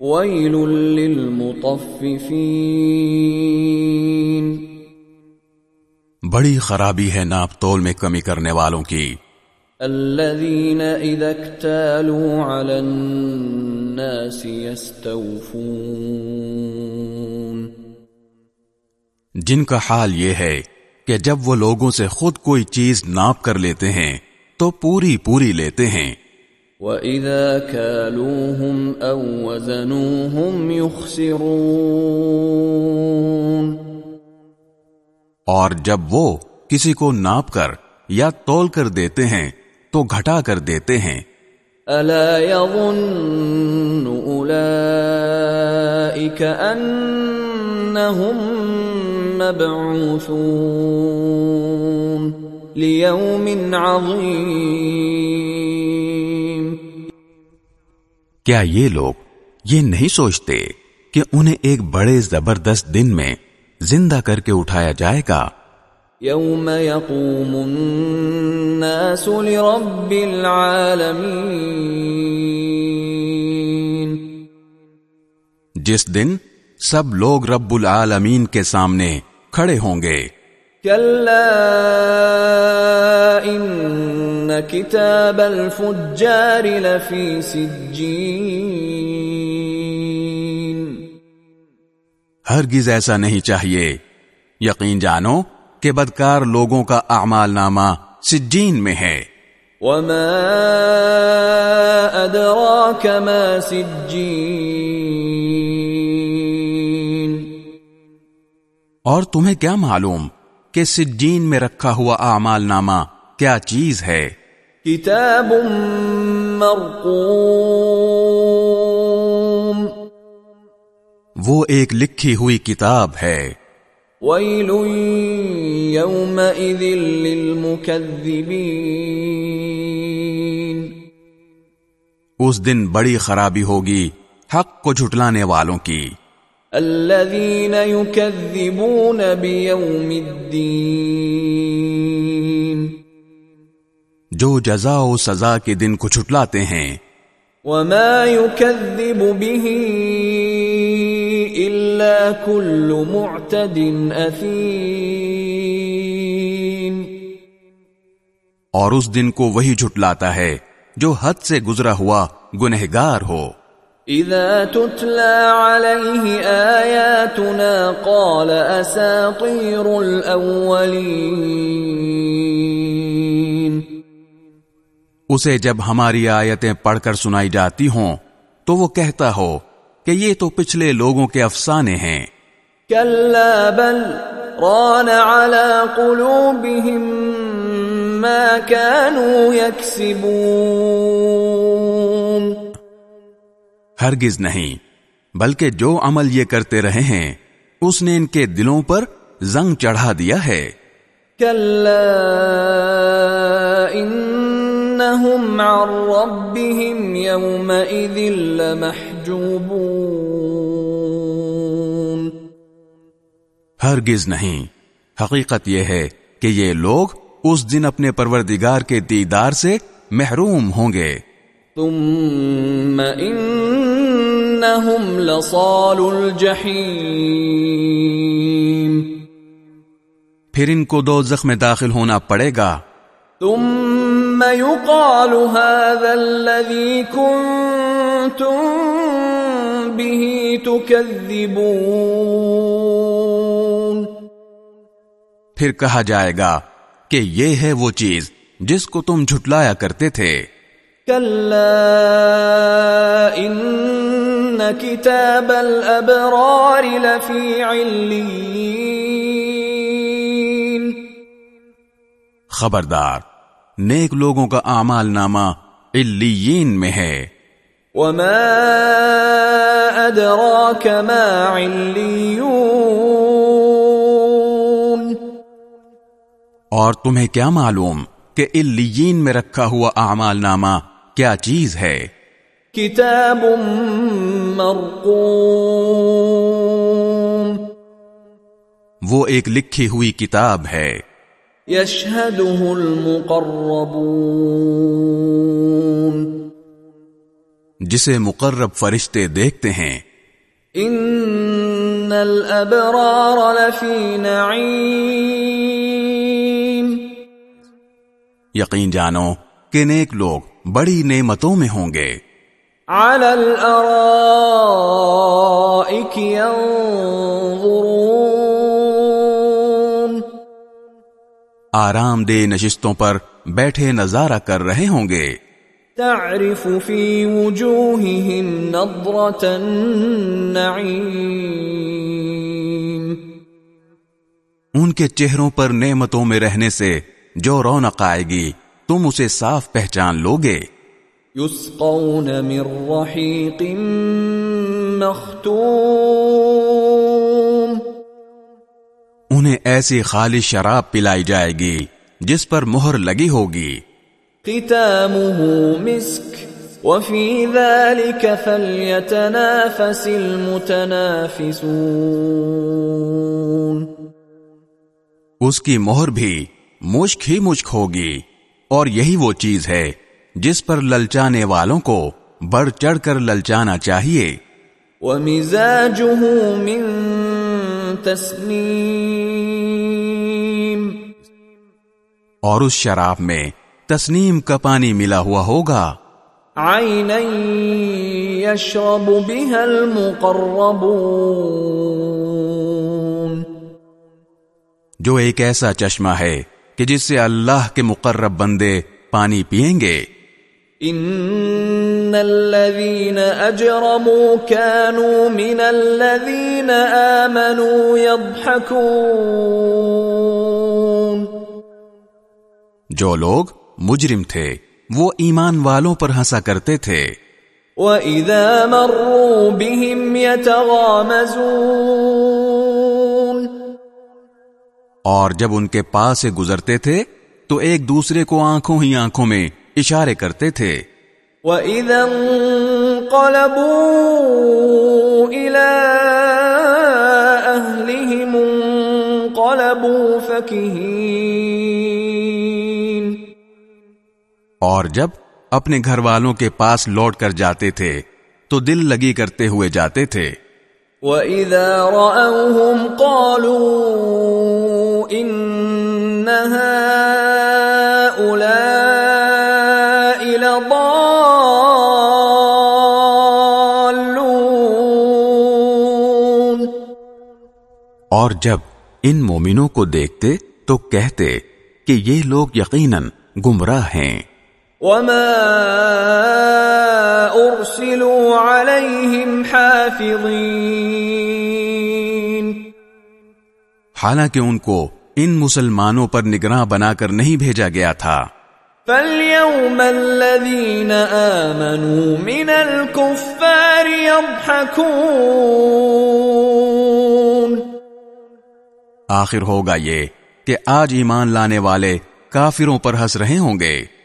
Well للمطففین بڑی خرابی ہے ناپ تول میں کمی کرنے والوں کی۔ الذين اذا اكتالوا على الناس يستوفون جن کا حال یہ ہے کہ جب وہ لوگوں سے خود کوئی چیز ناپ کر لیتے ہیں تو پوری پوری لیتے ہیں۔ وَإِذَا كَالُوهُمْ أَوْ وَزَنُوهُمْ يُخْسِرُونَ اور جب وہ کسی کو ناپ کر یا تول کر دیتے ہیں تو گھٹا کر دیتے ہیں۔ أَلَا يَظُنُّ أُولَئِكَ أَنَّهُمْ مَبْعُوثُونَ لِيَوْمٍ عَظِيمٍ کیا یہ لوگ یہ نہیں سوچتے کہ انہیں ایک بڑے زبردست دن میں زندہ کر کے اٹھایا جائے گا؟ يوم يقوم الناس لرب العالمين جس دن سب لوگ رب العالمین کے سامنے کھڑے ہوں گے كلا إن كتاب الفجار لفي سجين ہرگز ایسا نہیں چاہیے۔ یقین جانو کہ بدکار لوگوں کا اعمال نامہ سجین میں ہے۔ وما أدراك ما سجين اور تمہیں کیا معلوم؟ کہ سجین میں رکھا ہوا اعمال نامہ کیا چیز ہے؟ كتاب مرقوم۔ وہ ایک لکھی ہوئی کتاب ہے۔ ويل يومئذ للمكذبين اس دن بڑی خرابی ہوگی حق کو جھٹلانے والوں کی۔ الذين يكذبون بيوم الدين. جو جزا و سزا کے دن کو چھٹلاتے ہیں۔ وما يكذب به إلا كل معتد أثيم. اور اس دن کو وہی جھٹلاتا ہے جو حد سے گزرا ہوا گنہگار ہو۔ إذا تتلى عليه آياتنا قال أساطير الأولين. اسے جب ہماری آیتیں پڑھ کر سنائی جاتی ہوں تو وہ کہتا ہو کہ یہ تو پچھلے لوگوں کے افسانے ہیں۔ كلا بل ران على قلوبهم ما كانوا يكسبون. ہرگز نہیں بلکہ جو عمل یہ کرتے رہے ہیں اس نے ان کے دلوں پر زنگ چڑھا دیا ہے۔ إنهم عن ربهم يومئذ لمحجوبون۔ ہرگز نہیں حقیقت یہ ہے کہ یہ لوگ اس دن اپنے پروردگار کے دیدار سے محروم ہوں گے۔ ثم إنهم لصال الجحيم پھر ان کو دو زخم داخل ہونا پڑے گا۔ ثم يقال هذا الذي كنتم به تكذبون۔ پھر کہا جائے گا کہ یہ ہے وہ چیز جس کو تم جھٹلایا کرتے تھے۔ كلا إن كتاب الأبرار لفي عليين. خبردار نیک لوگوں کا اعمال نامہ علیین میں ہے۔ وما أدراك ما عليون۔ اور تمہیں کیا معلوم کہ اللیین میں رکھا ہوا اعمال نامہ کیا چیز ہے؟ کتاب مرقوم۔ وہ ایک لکھی ہوئی کتاب ہے۔ يشهده المقربون۔ جسے مقرب فرشتے دیکھتے ہیں۔ ان الابرار لفی نعیم۔ یقین جانو کہ نیک لوگ بڑی نعمتوں میں ہوں گے۔ على الارائك ينظرون۔ آرام دہ نشستوں پر بیٹھے نظارہ کر رہے ہوں گے۔ تعرف في وجوههم نظرة النعيم۔ ان کے چہروں پر نعمتوں میں رہنے سے جو رونق آئے گی تم اسے صاف پہچان لوگے۔ يسقون من رحيق مختوم۔ انہیں ایسی خالی شراب پلائی جائے گی جس پر مہر لگی ہوگی۔ ختامه مسك وفي ذلك فليتنافس المتنافسون۔ اس کی مہر بھی مشک ہی مشک ہوگی۔ اور یہی وہ چیز ہے جس پر للچانے والوں کو بڑھ چڑھ کر للچانا چاہیے۔ ومزاجه من تسنيم۔ اور اس شراب میں تسنیم کا پانی ملا ہوا ہوگا۔ عينا يشرب بها المقربون۔ جو ایک ایسا چشمہ ہے کہ جس سے اللہ کے مقرب بندے پانی پیئیں گے۔ ان الذين اجرموا كانوا من الذين امنوا يضحكون۔ جو لوگ مجرم تھے وہ ایمان والوں پر ہنسا کرتے تھے۔ واذا مروا بهم يتغامزون۔ اور جب ان کے پاس سے گزرتے تھے تو ایک دوسرے کو آنکھوں ہی آنکھوں میں اشارے کرتے تھے۔ وَإِذَا انقلبوا إِلَىٰ أَهْلِهِمُ انقلبوا فَكِهِينَ۔ اور جب اپنے گھر والوں کے پاس لوٹ کر جاتے تھے تو دل لگی کرتے ہوئے جاتے تھے۔ وَإِذَا رَأَوْهُمْ قَالُوا إِنَّ هَٰؤُلَاءِ لَضَالُّونَ اور جب ان مومنوں کو دیکھتے تو کہتے کہ یہ لوگ یقیناً گمراہ ہیں۔ وَمَا أُرْسِلُوا عَلَيْهِمْ حَافِظِينَ حالانکہ ان کو ان مسلمانوں پر نگراں بنا کر نہیں بھیجا گیا تھا۔ فَالْيَوْمَ الَّذِينَ آمَنُوا مِنَ الْكُفَّارِ يَضْحَكُونَ آخر ہوگا یہ کہ آج ایمان لانے والے کافروں پر ہنس رہے ہوں گے۔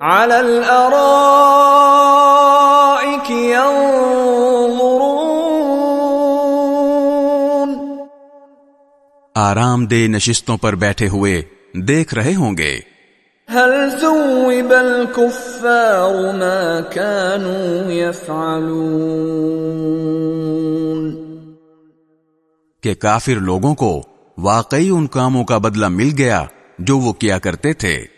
عَلَى الْأَرَائِكِ يَنظُرُونَ آرام دہ نشستوں پر بیٹھے ہوئے دیکھ رہے ہوں گے۔ هل ثوب الكفار ما كانوا يفعلون کہ کافر لوگوں کو واقعی ان کاموں کا بدلہ مل گیا جو وہ کیا کرتے تھے۔